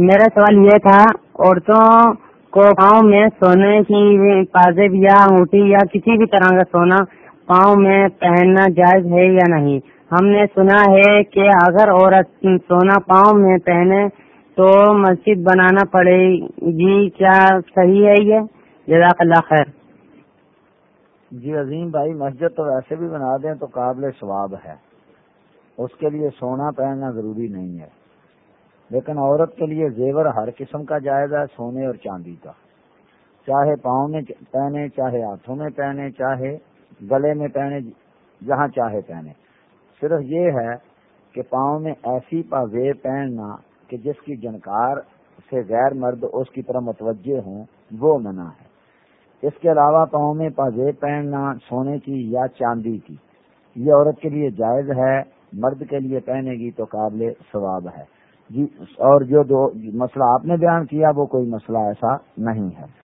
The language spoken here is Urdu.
میرا سوال یہ تھا، عورتوں کو پاؤں میں سونے کی پازیب یا انگوٹھی یا کسی بھی طرح کا سونا پاؤں میں پہننا جائز ہے یا نہیں؟ ہم نے سنا ہے کہ اگر عورت سونا پاؤں میں پہنے تو مسجد بنانا پڑے گی، کیا صحیح ہے یہ؟ جزاک اللہ خیر۔ جی عظیم بھائی، مسجد تو ویسے بھی بنا دیں تو قابل ثواب ہے۔ اس کے لیے سونا پہننا ضروری نہیں ہے۔ لیکن عورت کے لیے زیور ہر قسم کا جائز ہے، سونے اور چاندی کا۔ چاہے پاؤں میں پہنے، چاہے ہاتھوں میں پہنے، چاہے گلے میں پہنے، جہاں چاہے پہنے۔ صرف یہ ہے کہ پاؤں میں ایسی پاوے پہننا کہ جس کی جنکار سے غیر مرد اس کی طرح متوجہ ہوں، وہ منع ہے۔ اس کے علاوہ پاؤں میں پاوے پہننا سونے کی یا چاندی کی۔ یہ عورت کے لیے جائز ہے، مرد کے لیے پہنے گی تو قابل ثواب ہے۔ جی اور جو دو مسئلہ آپ نے بیان کیا وہ کوئی مسئلہ ایسا نہیں ہے۔